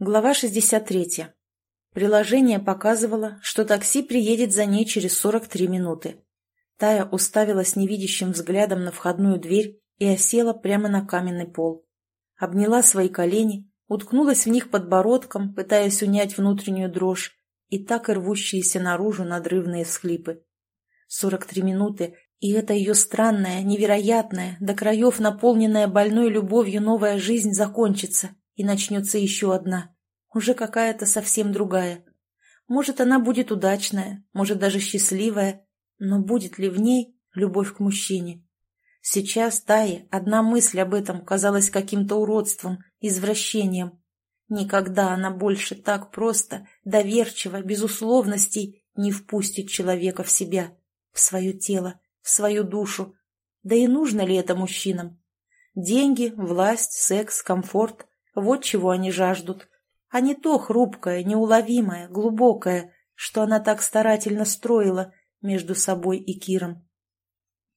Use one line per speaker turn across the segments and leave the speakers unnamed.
Глава 63. Приложение показывало, что такси приедет за ней через 43 минуты. Тая уставилась невидящим взглядом на входную дверь и осела прямо на каменный пол. Обняла свои колени, уткнулась в них подбородком, пытаясь унять внутреннюю дрожь, и так и рвущиеся наружу надрывные всхлипы. 43 минуты, и эта ее странная, невероятная, до краев наполненная больной любовью новая жизнь закончится, и начнется еще одна, уже какая-то совсем другая. Может, она будет удачная, может, даже счастливая, но будет ли в ней любовь к мужчине? Сейчас Тае одна мысль об этом казалась каким-то уродством, извращением. Никогда она больше так просто, доверчиво, без условностей не впустит человека в себя, в свое тело, в свою душу. Да и нужно ли это мужчинам? Деньги, власть, секс, комфорт – вот чего они жаждут. А не то хрупкое, неуловимое, глубокое, что она так старательно строила между собой и Киром.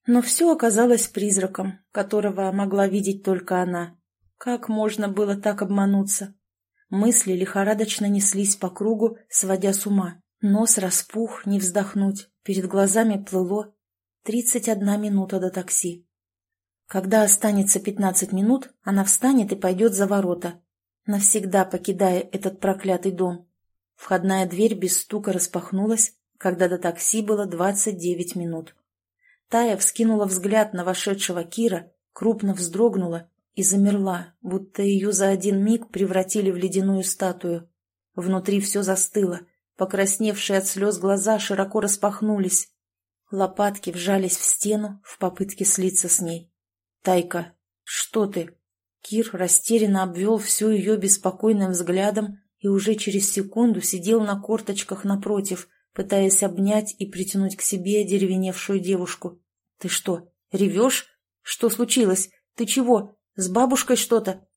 Но все оказалось призраком, которого могла видеть только она. Как можно было так обмануться? Мысли лихорадочно неслись по кругу, сводя с ума. Нос распух, не вздохнуть, перед глазами плыло. Тридцать одна минута до такси. Когда останется пятнадцать минут, она встанет и пойдет за ворота, навсегда покидая этот проклятый дом. Входная дверь без стука распахнулась, когда до такси было двадцать девять минут. Тая вскинула взгляд на вошедшего Кира, крупно вздрогнула и замерла, будто ее за один миг превратили в ледяную статую. Внутри все застыло, покрасневшие от слез глаза широко распахнулись. Лопатки вжались в стену в попытке слиться с ней. «Тайка, что ты?» Кир растерянно обвел всю ее беспокойным взглядом и уже через секунду сидел на корточках напротив, пытаясь обнять и притянуть к себе деревеневшую девушку. «Ты что, ревешь? Что случилось? Ты чего? С бабушкой что-то?»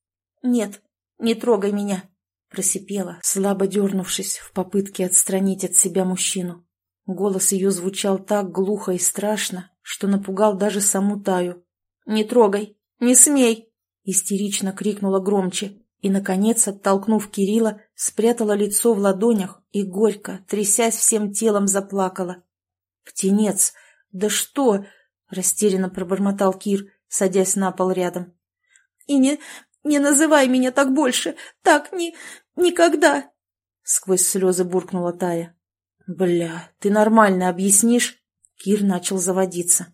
«Нет, не трогай меня», — просипела, слабо дернувшись в попытке отстранить от себя мужчину. Голос ее звучал так глухо и страшно, что напугал даже саму Таю. «Не трогай! Не смей!» — истерично крикнула громче и, наконец, оттолкнув Кирилла, спрятала лицо в ладонях и горько, трясясь всем телом, заплакала. «Птенец! Да что?» — растерянно пробормотал Кир, садясь на пол рядом. «И не... не называй меня так больше! Так ни... никогда!» Сквозь слезы буркнула Тая. «Бля, ты нормально объяснишь?» Кир начал заводиться.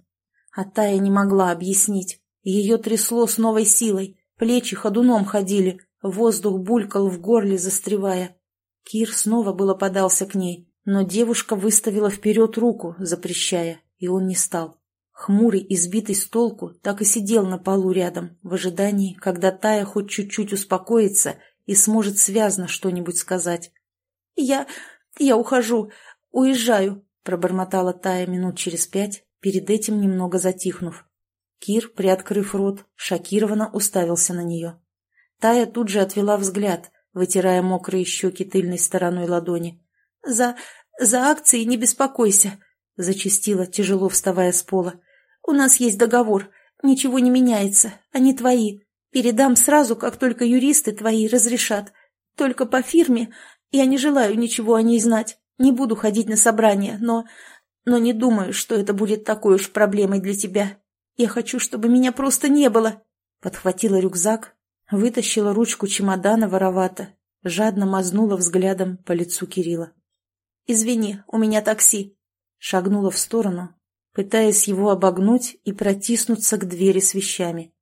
А Тая не могла объяснить. Ее трясло с новой силой, плечи ходуном ходили, Воздух булькал в горле, застревая. Кир снова было подался к ней, но девушка выставила вперед руку, запрещая, и он не стал. Хмурый, избитый с толку, так и сидел на полу рядом, в ожидании, когда Тая хоть чуть-чуть успокоится и сможет связно что-нибудь сказать. «Я... я ухожу, уезжаю», — пробормотала Тая минут через пять, перед этим немного затихнув. Кир, приоткрыв рот, шокированно уставился на нее. Тая тут же отвела взгляд, вытирая мокрые щеки тыльной стороной ладони. «За... за акции не беспокойся», — зачастила, тяжело вставая с пола. «У нас есть договор. Ничего не меняется. Они твои. Передам сразу, как только юристы твои разрешат. Только по фирме. Я не желаю ничего о ней знать. Не буду ходить на собрания, но... Но не думаю, что это будет такой уж проблемой для тебя. Я хочу, чтобы меня просто не было». Подхватила рюкзак, Вытащила ручку чемодана воровато, жадно мазнула взглядом по лицу Кирилла. «Извини, у меня такси», — шагнула в сторону, пытаясь его обогнуть и протиснуться к двери с вещами.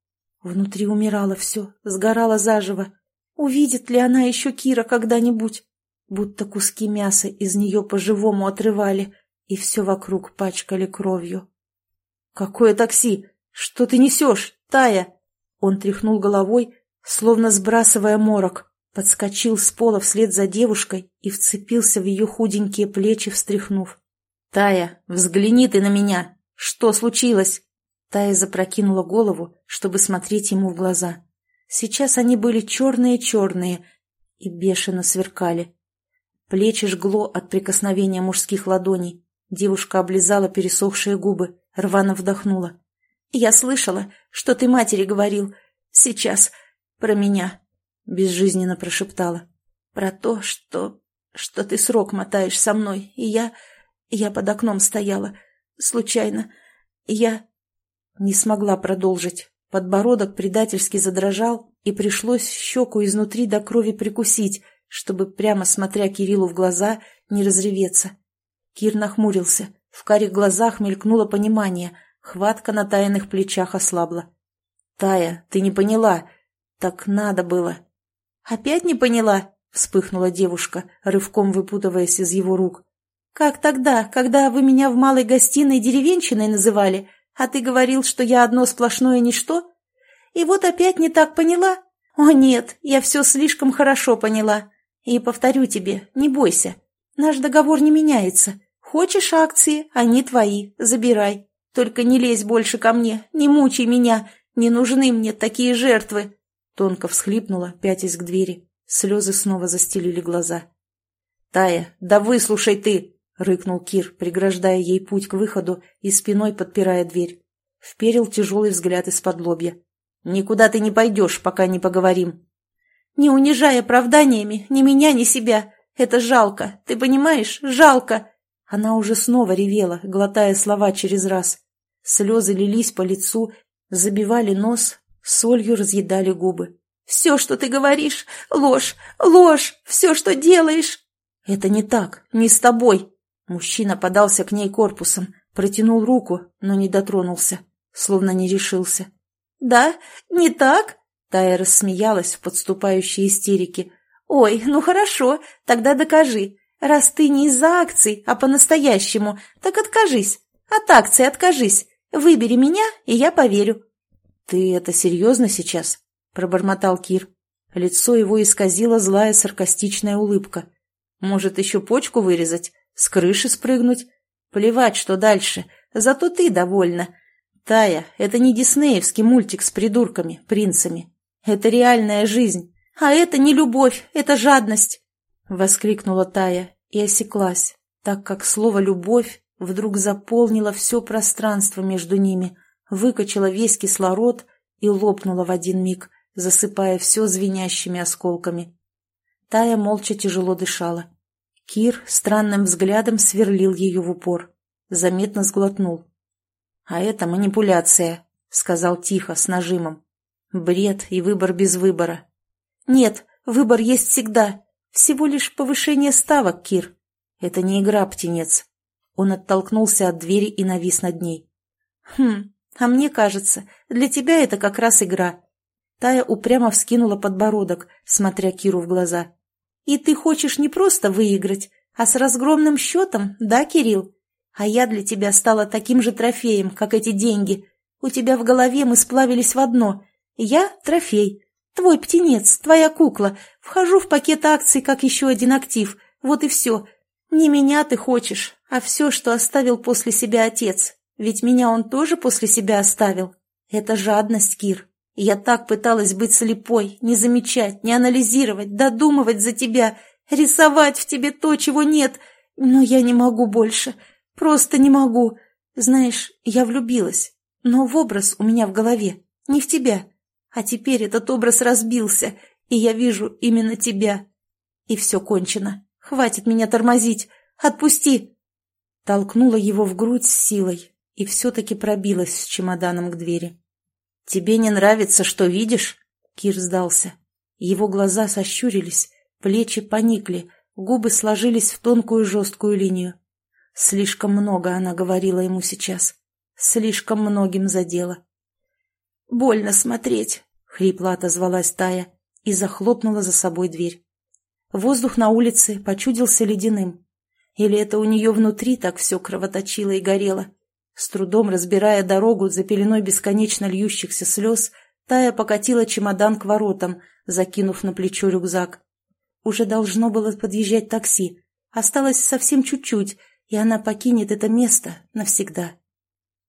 Внутри умирало все, сгорало заживо. Увидит ли она еще Кира когда-нибудь? Будто куски мяса из нее по-живому отрывали, и все вокруг пачкали кровью. «Какое такси? Что ты несешь, Тая?» Он тряхнул головой, словно сбрасывая морок, подскочил с пола вслед за девушкой и вцепился в ее худенькие плечи, встряхнув. «Тая, взгляни ты на меня! Что случилось?» Тая запрокинула голову, чтобы смотреть ему в глаза. Сейчас они были черные-черные и бешено сверкали. Плечи жгло от прикосновения мужских ладоней. Девушка облизала пересохшие губы, рвано вдохнула. «Я слышала, что ты матери говорил. Сейчас, про меня», — безжизненно прошептала. про то, что... что ты срок мотаешь со мной, и я... я под окном стояла. Случайно. Я... Не смогла продолжить. Подбородок предательски задрожал, и пришлось щеку изнутри до крови прикусить, чтобы, прямо смотря Кириллу в глаза, не разреветься. Кир нахмурился. В карих глазах мелькнуло понимание. Хватка на тайных плечах ослабла. «Тая, ты не поняла. Так надо было». «Опять не поняла?» — вспыхнула девушка, рывком выпутываясь из его рук. «Как тогда, когда вы меня в малой гостиной деревенщиной называли, а ты говорил, что я одно сплошное ничто? И вот опять не так поняла? О нет, я все слишком хорошо поняла. И повторю тебе, не бойся, наш договор не меняется. Хочешь акции, они твои, забирай. Только не лезь больше ко мне, не мучай меня, не нужны мне такие жертвы. Тонко всхлипнула, пятясь к двери. Слезы снова застелили глаза. «Тая, да выслушай ты!» — рыкнул Кир, преграждая ей путь к выходу и спиной подпирая дверь. Вперил тяжелый взгляд из-под лобья. «Никуда ты не пойдешь, пока не поговорим». «Не унижай оправданиями ни меня, ни себя. Это жалко, ты понимаешь? Жалко!» Она уже снова ревела, глотая слова через раз. Слезы лились по лицу, забивали нос, солью разъедали губы. «Все, что ты говоришь, ложь, ложь, все, что делаешь!» «Это не так, не с тобой!» Мужчина подался к ней корпусом, протянул руку, но не дотронулся, словно не решился. «Да? Не так?» Тая рассмеялась в подступающей истерике. «Ой, ну хорошо, тогда докажи. Раз ты не из-за акций, а по-настоящему, так откажись. От акций откажись. Выбери меня, и я поверю». «Ты это серьезно сейчас?» – пробормотал Кир. Лицо его исказила злая саркастичная улыбка. «Может, еще почку вырезать? С крыши спрыгнуть? Плевать, что дальше. Зато ты довольна. Тая, это не диснеевский мультик с придурками, принцами. Это реальная жизнь. А это не любовь, это жадность. Воскликнула Тая и осеклась, так как слово «любовь» вдруг заполнило все пространство между ними, выкачало весь кислород и лопнуло в один миг, засыпая все звенящими осколками. Тая молча тяжело дышала. Кир странным взглядом сверлил ее в упор. Заметно сглотнул. «А это манипуляция», — сказал тихо, с нажимом. «Бред и выбор без выбора». «Нет, выбор есть всегда. Всего лишь повышение ставок, Кир. Это не игра, птенец». Он оттолкнулся от двери и навис над ней. «Хм, а мне кажется, для тебя это как раз игра». Тая упрямо вскинула подбородок, смотря Киру в глаза. И ты хочешь не просто выиграть, а с разгромным счетом, да, Кирилл? А я для тебя стала таким же трофеем, как эти деньги. У тебя в голове мы сплавились в одно. Я – трофей. Твой птенец, твоя кукла. Вхожу в пакет акций, как еще один актив. Вот и все. Не меня ты хочешь, а все, что оставил после себя отец. Ведь меня он тоже после себя оставил. Это жадность, Кир. Я так пыталась быть слепой, не замечать, не анализировать, додумывать за тебя, рисовать в тебе то, чего нет. Но я не могу больше. Просто не могу. Знаешь, я влюбилась. Но в образ у меня в голове, не в тебя. А теперь этот образ разбился, и я вижу именно тебя. И все кончено. Хватит меня тормозить. Отпусти!» Толкнула его в грудь с силой и все-таки пробилась с чемоданом к двери. «Тебе не нравится, что видишь?» Кир сдался. Его глаза сощурились, плечи поникли, губы сложились в тонкую жесткую линию. Слишком много она говорила ему сейчас. Слишком многим задела. «Больно смотреть», — хрипло отозвалась Тая и захлопнула за собой дверь. Воздух на улице почудился ледяным. Или это у нее внутри так все кровоточило и горело? С трудом разбирая дорогу за пеленой бесконечно льющихся слез, Тая покатила чемодан к воротам, закинув на плечо рюкзак. Уже должно было подъезжать такси. Осталось совсем чуть-чуть, и она покинет это место навсегда.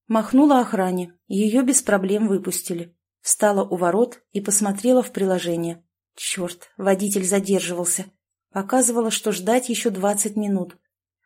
Махнула охране, ее без проблем выпустили. Встала у ворот и посмотрела в приложение. Черт, водитель задерживался. Показывала, что ждать еще двадцать минут.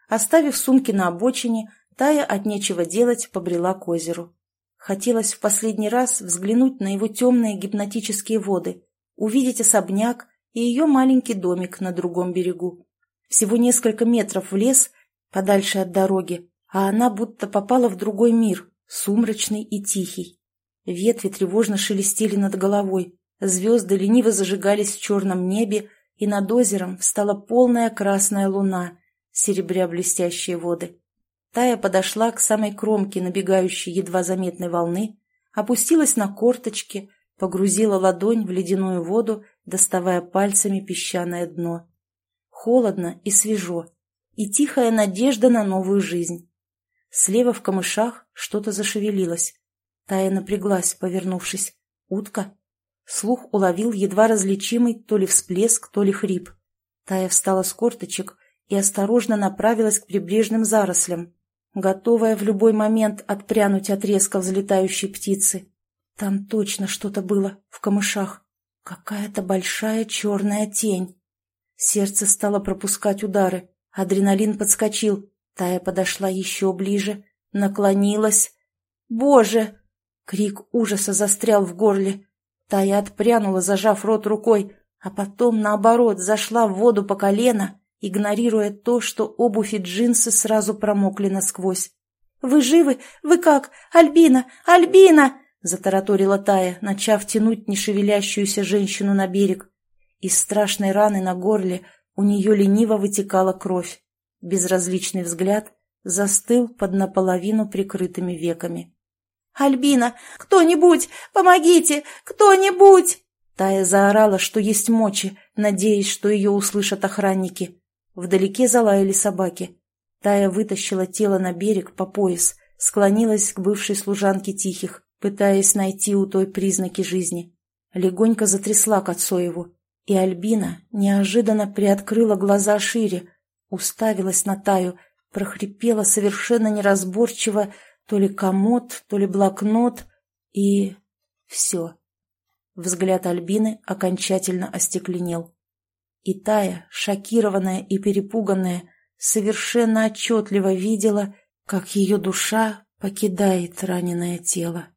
Оставив сумки на обочине, Тая от нечего делать побрела к озеру. Хотелось в последний раз взглянуть на его темные гипнотические воды, увидеть особняк и ее маленький домик на другом берегу. Всего несколько метров в лес, подальше от дороги, а она будто попала в другой мир, сумрачный и тихий. Ветви тревожно шелестели над головой, звезды лениво зажигались в черном небе, и над озером встала полная красная луна, серебря блестящие воды. Тая подошла к самой кромке набегающей едва заметной волны, опустилась на корточки, погрузила ладонь в ледяную воду, доставая пальцами песчаное дно. Холодно и свежо, и тихая надежда на новую жизнь. Слева в камышах что-то зашевелилось. Тая напряглась, повернувшись. Утка? Слух уловил едва различимый то ли всплеск, то ли хрип. Тая встала с корточек и осторожно направилась к прибрежным зарослям, готовая в любой момент отпрянуть от резко взлетающей птицы. Там точно что-то было, в камышах. Какая-то большая черная тень. Сердце стало пропускать удары. Адреналин подскочил. Тая подошла еще ближе, наклонилась. «Боже!» Крик ужаса застрял в горле. Тая отпрянула, зажав рот рукой, а потом, наоборот, зашла в воду по колено, игнорируя то, что обувь и джинсы сразу промокли насквозь. «Вы живы? Вы как? Альбина! Альбина!» — затараторила Тая, начав тянуть нешевелящуюся женщину на берег. Из страшной раны на горле у нее лениво вытекала кровь. Безразличный взгляд застыл под наполовину прикрытыми веками. «Альбина! Кто-нибудь! Помогите! Кто-нибудь!» Тая заорала, что есть мочи, надеясь, что ее услышат охранники. Вдалеке залаяли собаки. Тая вытащила тело на берег по пояс, склонилась к бывшей служанке Тихих, пытаясь найти у той признаки жизни. Легонько затрясла к Отцоеву, и Альбина неожиданно приоткрыла глаза шире, уставилась на Таю, прохрипела совершенно неразборчиво то ли комод, то ли блокнот, и... все. Взгляд Альбины окончательно остекленел. И Тая, шокированная и перепуганная, совершенно отчетливо видела, как ее душа покидает раненое тело.